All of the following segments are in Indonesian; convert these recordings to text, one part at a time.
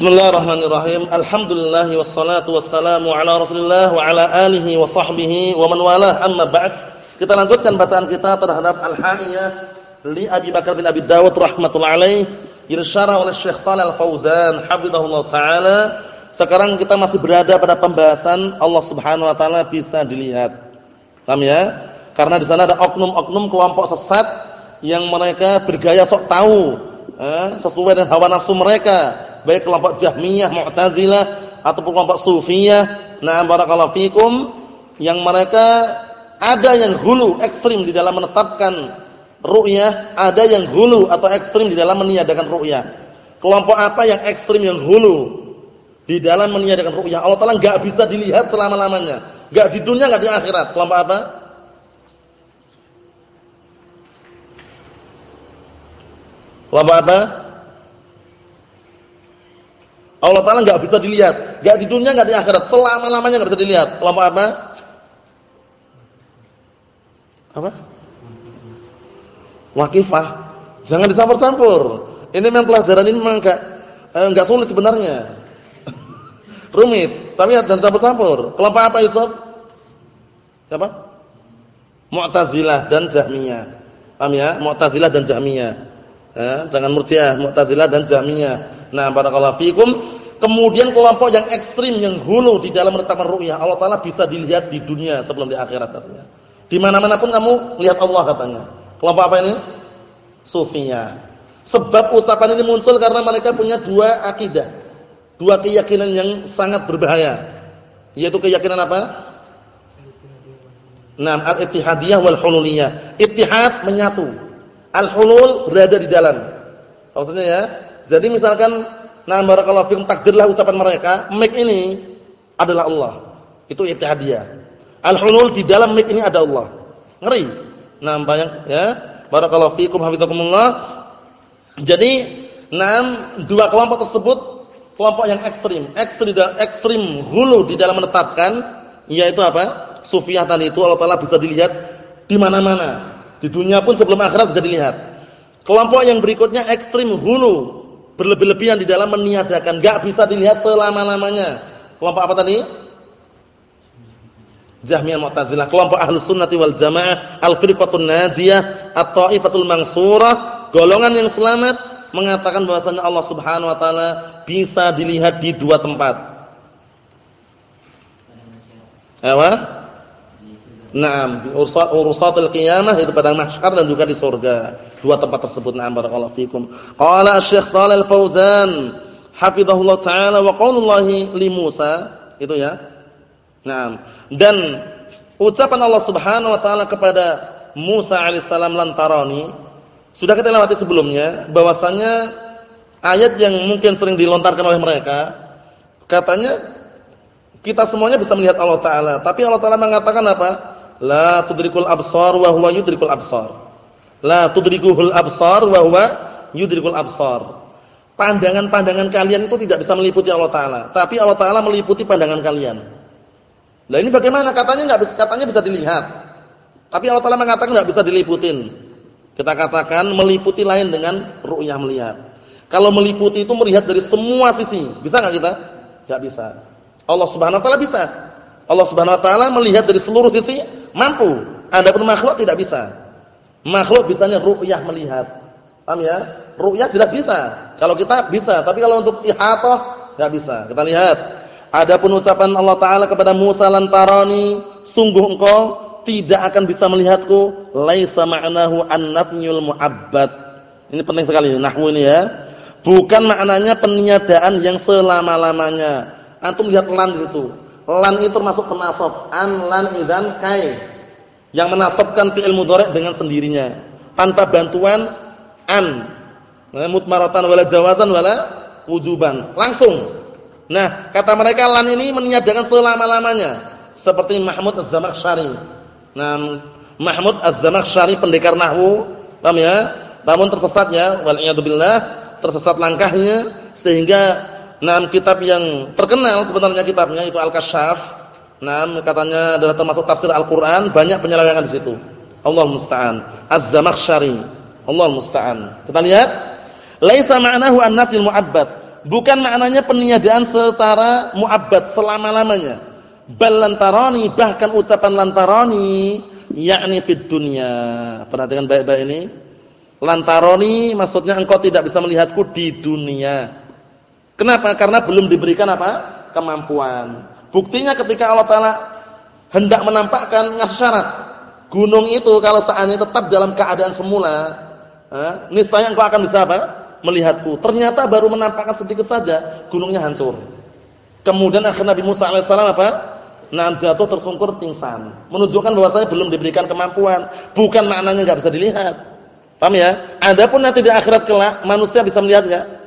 Bismillahirrahmanirrahim. Alhamdulillah wassalatu wassalamu ala Rasulillah wa ala alihi wa sahbihi wa man walah. Amma ba'd. Kita lanjutkan bacaan kita terhadap Al-Hamiyah li Abi Bakar bin Abi Dawud rahimatullah alaih irsyarah oleh Syekh Shalal Fauzan hafizahullah taala. Sekarang kita masih berada pada pembahasan Allah Subhanahu wa taala bisa dilihat. Paham ya? Karena di sana ada oknum-oknum kelompok sesat yang mereka bergaya sok tahu, eh, sesuai dengan hawa nafsu mereka baik kelompok Jahmiyah, Mu'tazilah ataupun kelompok Sufiyah. Nah, barakallahu fikum yang mereka ada yang hulu ekstrim di dalam menetapkan ru'yah, ada yang hulu atau ekstrim di dalam meniadakan ru'yah. Kelompok apa yang ekstrim yang hulu di dalam meniadakan ru'yah? Allah Taala enggak bisa dilihat selama-lamanya. Enggak di dunia, enggak di akhirat. Kelompok apa? Kelompok apa? Allah Taala nggak bisa dilihat, nggak di dunia, nggak di akhirat, selama lamanya nggak bisa dilihat. Kelompok apa? Apa? Wakifah. Jangan dicampur-campur. Ini memang pelajaran ini memang nggak eh, nggak sulit sebenarnya. Rumit, tapi jangan campur-campur. Kelompok apa Yusuf? Siapa? Mu'tazilah dan Jahmiyah. Paham ya? Mu'tazilah dan Jahmiyah. Eh, jangan Murji'ah, Mu'tazilah dan Jahmiyah. Nah, barakallahu fikum. Kemudian kelompok yang ekstrim yang hulu di dalam menetapkan ru'yah Allah taala bisa dilihat di dunia sebelum di akhirat katanya. Di mana-mana pun kamu lihat Allah katanya. Kelompok apa ini? Sufinya. Sebab ucapan ini muncul karena mereka punya dua akidah. Dua keyakinan yang sangat berbahaya. Yaitu keyakinan apa? Nah, al-ittihadiyah wal hululiyah. Ittihad menyatu. Al-hulul berada di dalam. Maksudnya ya, jadi misalkan nah barakallahu fikum takdirlah ucapan mereka, mic ini adalah Allah. Itu ittihadiyah. Al-hulul di dalam mic ini ada Allah. Ngeri. Nah, banyak ya. Barakallahu fikum hafizakumullah. Jadi, enam dua kelompok tersebut kelompok yang ekstrim, ekstrim ekstrim hulu di dalam menetapkan yaitu apa? Sufiyah tadi itu Allah Taala bisa dilihat di mana-mana. Di dunia pun sebelum akhirat bisa dilihat. Kelompok yang berikutnya ekstrim hulu berlebih-lebihan di dalam meniadakan, enggak bisa dilihat selama-lamanya. Kelompok apa tadi? Jahmiyah Mu'tazilah, kelompok Ahlus Sunnati wal Jamaah, Al-Firqatun Najiyah, At-Taifatul Mansurah, golongan yang selamat mengatakan bahwasanya Allah Subhanahu wa taala bisa dilihat di dua tempat. Apa? Naam, di ursatul qiyamah itu pada mahsyar dan juga di surga. Dua tempat tersebut na'am barakallahu fikum. Qala Syekh Shalal Fauzan hafizahullah taala wa qaulullahi li Musa itu ya. Naam. Dan ucapan Allah Subhanahu wa taala kepada Musa alaihissalam lantarani sudah kita lewati sebelumnya bahwasanya ayat yang mungkin sering dilontarkan oleh mereka katanya kita semuanya bisa melihat Allah taala, tapi Allah taala mengatakan apa? La tudrikul absar wa huwa yudrikul absar. La tudrikuhul absar wa huwa yudrikul absar. Pandangan-pandangan kalian itu tidak bisa meliputi Allah taala, tapi Allah taala meliputi pandangan kalian. Lah ini bagaimana? Katanya enggak bisa katanya bisa dilihat. Tapi Allah taala mengatakan enggak bisa diliputin. Kita katakan meliputi lain dengan ru'yah melihat. Kalau meliputi itu melihat dari semua sisi. Bisa enggak kita? Enggak bisa. Allah Subhanahu wa taala bisa. Allah Subhanahu wa taala melihat dari seluruh sisi mampu. Adapun makhluk tidak bisa. Makhluk bisanya ru'yah melihat. Paham ya? Ru'yah jelas bisa. Kalau kita bisa, tapi kalau untuk ihatah enggak bisa. Kita lihat. Adapun ucapan Allah taala kepada Musa lantarani, sungguh engkau tidak akan bisa melihatku, laisa ma'nahu an-nafyul mu'abbad. Ini penting sekali nahwu ini ya. Bukan maknanya peniadaan yang selama-lamanya. Antum lihat lan di situ. Lan itu termasuk penasab. An lan idan kai. Yang menasabkan fi'il mudhari' dengan sendirinya tanpa bantuan an. Nah, mutmaratan wala jawazan wala wujuban. Langsung. Nah, kata mereka lan ini meniadakan selama-lamanya. Seperti Mahmud Az-Zamakhsyari. Nah, Mahmud Az-Zamakhsyari pendekar nahwu, paham ya? Namun tersesatnya wal tersesat langkahnya sehingga Nah, kitab yang terkenal sebenarnya kitabnya itu Al-Kasyaf. Nah, katanya adalah termasuk tafsir Al-Qur'an, banyak penyelewengan di situ. Allah musta'an. Az-Zamakhsyari. Allah musta'an. Kita lihat, laisa ma'nahu an-nafyul mu'abbad. Bukan maknanya peniadaan secara muabbad selama-lamanya. Bal lantarani bahkan ucapan lantarani yakni fid dunya. Perhatikan baik-baik ini. Lantarani maksudnya engkau tidak bisa melihatku di dunia. Kenapa? Karena belum diberikan apa? kemampuan. Buktinya ketika Allah taala hendak menampakkan ngasih syarat. Gunung itu kalau seandainya tetap dalam keadaan semula, eh, niscaya engkau akan bisa apa? melihatku. Ternyata baru menampakkan sedikit saja, gunungnya hancur. Kemudian akhir Nabi Musa alaihissalam apa? Nah jatuh tersungkur pingsan. Menunjukkan bahwasanya belum diberikan kemampuan. Bukan maknanya nggak bisa dilihat. Paham ya? Adapun nanti di akhirat kelak manusia bisa melihat nggak?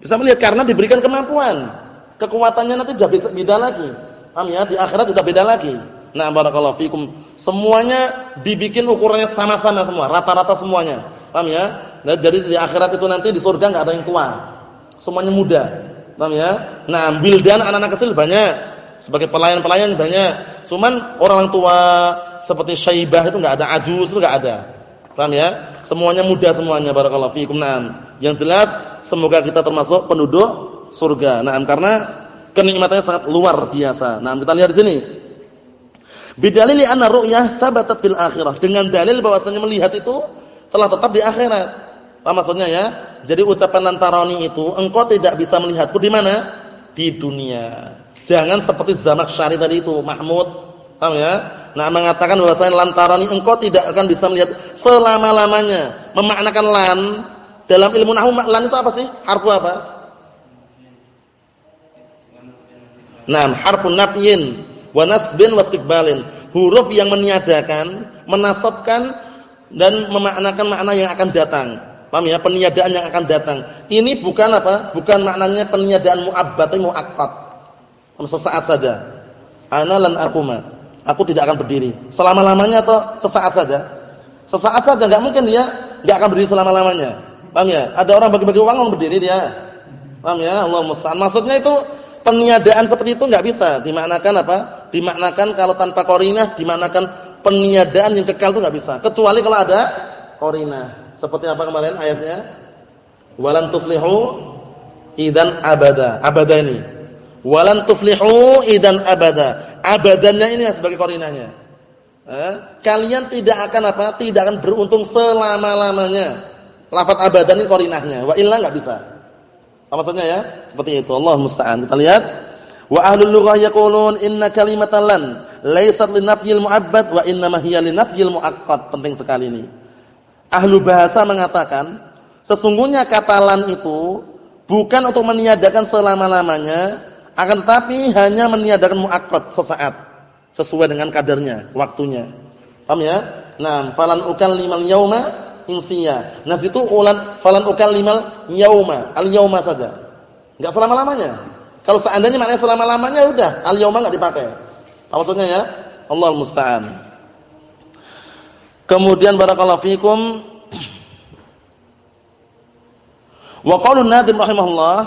Bisa melihat karena diberikan kemampuan. Kekuatannya nanti sudah bisa beda lagi. Paham ya? Di akhirat sudah beda lagi. Nah, barakallahu fikum. Semuanya dibikin ukurannya sama-sama semua, rata-rata semuanya. Paham ya? Nah, jadi di akhirat itu nanti di surga enggak ada yang tua. Semuanya muda. Paham ya? Nah, bildan anak-anak kecil banyak. Sebagai pelayan-pelayan banyak. Cuman orang tua seperti Syaibah itu enggak ada, ajuz itu enggak ada. Paham ya? Semuanya muda semuanya barakallahu fikum. Nah, yang jelas semoga kita termasuk penduduk surga. Nah, karena kenikmatannya sangat luar biasa. Nah, kita lihat di sini. Bidalili anna ru'yah sabatat fil akhirah. Dengan dalil bahwasanya melihat itu telah tetap di akhirat. Apa maksudnya ya? Jadi ucapan lantarani itu engkau tidak bisa melihatku di mana? Di dunia. Jangan seperti Zamakhsyari tadi itu, Mahmud. Paham ya? Nah, mengatakan bahwasanya lantarani engkau tidak akan bisa melihat selama-lamanya. Memaknakan lan dalam ilmu nahwu lan itu apa sih? Harfu apa? Nah, harfun nafyin wa nasbin wa. Huruf yang meniadakan, menasabkan dan memaknakan makna yang akan datang. Paham ya? Peniadaan yang akan datang. Ini bukan apa? Bukan maknanya peniadaan mu'abbad tapi mu'aqqad. Sesaat saja. Ana lan akuma. Aku tidak akan berdiri. Selama-lamanya atau sesaat saja? Sesaat saja enggak mungkin dia enggak akan berdiri selama-lamanya. Paham ya? Ada orang bagi-bagi uang mau berdiri dia. Paham ya? Allah musta'an. Maksudnya itu peniadaan seperti itu enggak bisa dimaknakan apa? Dimaknakan kalau tanpa qarinah dimaknakan peniadaan yang kekal itu enggak bisa. Kecuali kalau ada qarinah. Seperti apa kemarin ayatnya? Walan tuflihu idan abada. Abada ini. Walan tuflihu idan abada. Abadannya ini sebagai korinahnya. Eh? Kalian tidak akan apa? Tidak akan beruntung selama-lamanya. Lafaz abadan ini korinahnya. Wa illa enggak bisa. Apa maksudnya ya? Seperti itu. Allah musta'an. Kita lihat. Wa ahlul lughah yaqulun inna kalimatan lan laysat linafyil mu'abbad wa innama hiya linafyil mu'aqqad. Penting sekali ini ahlu bahasa mengatakan sesungguhnya kata lan itu bukan untuk meniadakan selama-lamanya akan tetapi hanya meniadakan muakkad sesaat sesuai dengan kadarnya, waktunya. Paham ya? Nah, falan ukal limal yauma insiya. Nah, itu ulan falan ukal limal yauma, al yauma saja. Enggak selama-lamanya. Kalau seandainya maknanya selama-lamanya udah al yauma enggak dipakai. Apa maksudnya ya? Allah musta'an. Kemudian barakallahu fikum wa qaulun nadim rahimahullah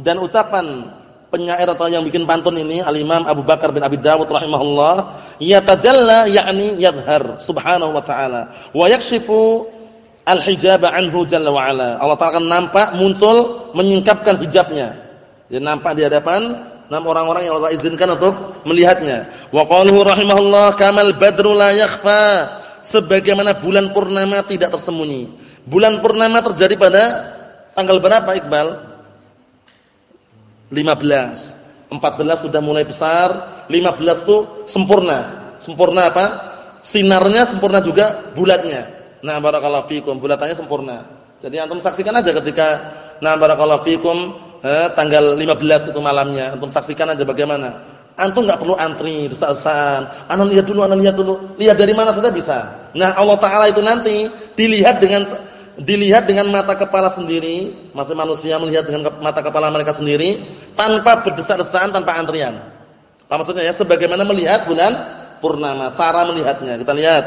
dan ucapan penyair atau yang bikin pantun ini al-Imam Abu Bakar bin Abi Dawud rahimahullah yatajalla yakni yadhhar subhanahu wa ta'ala wa yakshifu al-hijaba anhu jalla wa ala. Allah Ta'ala akan nampak muncul menyingkapkan hijabnya. Dia nampak di hadapan enam orang-orang yang Allah izinkan untuk melihatnya. Wa qaluhu rahimahullah kamal badru la yakhfa sebagaimana bulan purnama tidak tersembunyi. Bulan purnama terjadi pada tanggal berapa Iqbal? 15. 14 sudah mulai besar, 15 itu sempurna. Sempurna apa? Sinarnya sempurna juga bulatnya. Nah, barakallahu fikum, bulatannya sempurna. Jadi antum saksikan aja ketika nah barakallahu fikum eh, tanggal 15 itu malamnya, antum saksikan aja bagaimana Antum enggak perlu antri desas-desasan. Ana lihat dulu, ana lihat dulu. Lihat dari mana saja bisa. Nah, Allah taala itu nanti dilihat dengan dilihat dengan mata kepala sendiri, masih manusia melihat dengan mata kepala mereka sendiri tanpa berdesak-desakan, tanpa antrian. Apa maksudnya ya? Sebagaimana melihat bulan purnama, cara melihatnya. Kita lihat.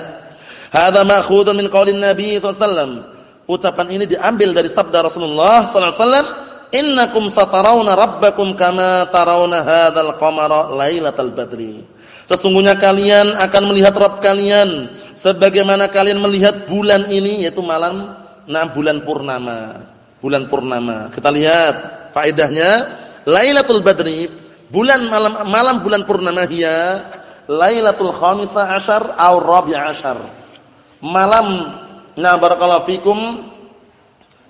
Hadza ma'khudun min qaulin Nabi sallallahu. Ucapan ini diambil dari sabda Rasulullah sallallahu alaihi wasallam innakum satarawna rabbakum kama tarawna hadzal qamara lailatal badri sesungguhnya kalian akan melihat Rabb kalian sebagaimana kalian melihat bulan ini yaitu malam nah bulan purnama bulan purnama kita lihat faedahnya Lailatul Badri, bulan malam malam bulan purnama hiya Lailatul Khamisa Ashar atau Rabi' Ashar. Malam nah barakallahu fikum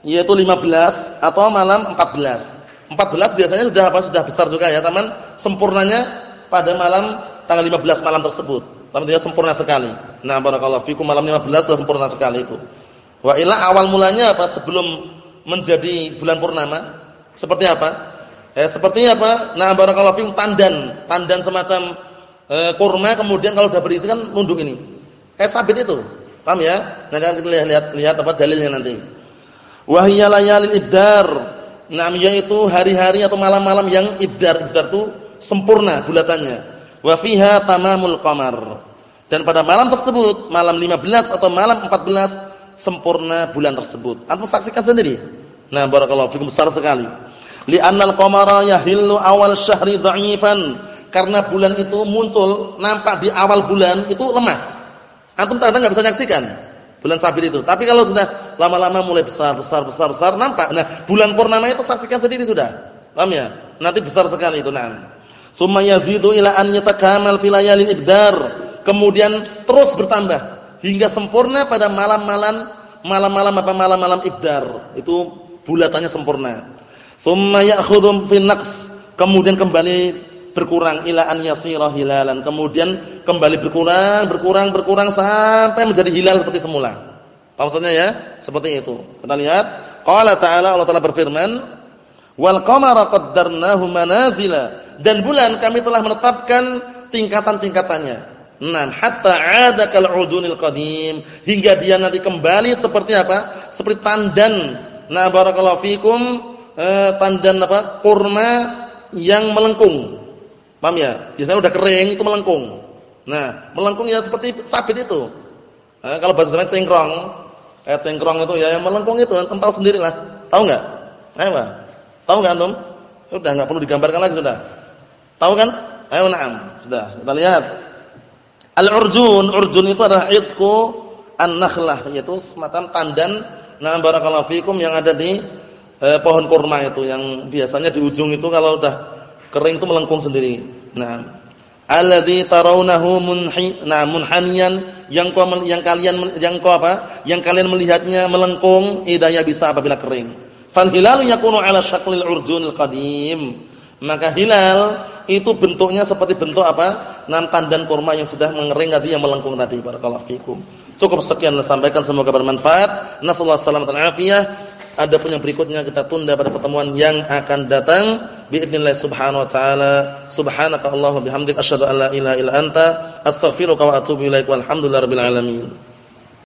yaitu 15 atau malam 14. 14 biasanya sudah apa? Sudah besar juga ya, teman. Sempurnanya pada malam tanggal 15 malam tersebut. Tapi dia sempurna sekali. Nah, barakallahu fikum malam 15 sudah sempurna sekali itu. Wa ila awal mulanya apa? Sebelum menjadi bulan purnama seperti apa? Eh, seperti apa? Nah, barakallahu fikum tandan, tandan semacam eh, kurma kemudian kalau sudah berisi kan nunduk ini. Kayak sabit itu. Paham ya? Nah, kita lihat lihat lihat apa dalilnya nanti. Wahiyya ibdar. Nah, yaitu hari-hari atau malam-malam yang ibdar. Ibdar itu sempurna bulatannya. Wa fiha tamamul qamar. Dan pada malam tersebut, malam 15 atau malam 14 sempurna bulan tersebut. Antum saksikan sendiri. Nah, barakallahu fikum besar sekali. Li'annal qamara yahillu awal syahri dha'ifan. Karena bulan itu muncul nampak di awal bulan itu lemah. Antum terkadang enggak bisa nyaksikan bulan sabit itu. Tapi kalau sudah lama-lama mulai besar, besar, besar, besar nampak. Nah, bulan purnama itu saksikan sendiri sudah. Paham ya? Nanti besar sekali itu, nah. Summa yazidu ila an yatakamal fil layalil ibdar. Kemudian terus bertambah hingga sempurna pada malam-malam malam-malam apa malam-malam ibdar. Itu bulatannya sempurna. Summa ya'khudhu fi naqs, kemudian kembali berkurang ila an yasira hilalan. Kemudian kembali berkurang, berkurang, berkurang sampai menjadi hilal seperti semula. Apa maksudnya ya? Seperti itu. Kita lihat, qala ta'ala Allah Ta'ala berfirman, "Wal qamara qaddarnahu manazila." Dan bulan kami telah menetapkan tingkatan-tingkatannya. Nah, hatta 'ada kal 'udunil qadim, hingga dia nanti kembali seperti apa? Seperti tandan. Nah, barakallahu fikum eh, tandan apa? kurma yang melengkung. Paham ya? Biasanya udah kering itu melengkung. Nah, melengkung ya seperti sabit itu. Nah, kalau bahasa Jawa sengkrong. Kayak sengkrong itu ya yang melengkung itu tahu sendirilah. Tahu enggak? Ayo, Pak. Tahu enggak antum? Sudah enggak perlu digambarkan lagi sudah. Tahu kan? Ayo na'am. Sudah, kita lihat. Al-urjun, urjun itu adalah idku an-nakhlah, yaitu semacam tandan nah barakallahu fikum yang ada di eh, pohon kurma itu yang biasanya di ujung itu kalau udah kering itu melengkung sendiri. Nah, alladzi tarawnahu munhi nah yang kau yang kalian yang kau apa? Yang kalian melihatnya melengkung idaya bisa apabila kering. Fal hilalu yakunu ala syaklil urjunil qadim. Maka hilal itu bentuknya seperti bentuk apa? Nam tandan kurma yang sudah mengering tadi yang melengkung tadi. Barakallahu fikum. Cukup sekian sampaikan semoga bermanfaat. Nasallahu alaihi wasallam Ada pun yang berikutnya kita tunda pada pertemuan yang akan datang. Biidznillah subhanahu wa ta'ala. Subhanaka Allahumma bihamdika asyhadu an la ilaha illa anta astaghfiruka wa atubu ilaik. Walhamdulillahirabbil alamin.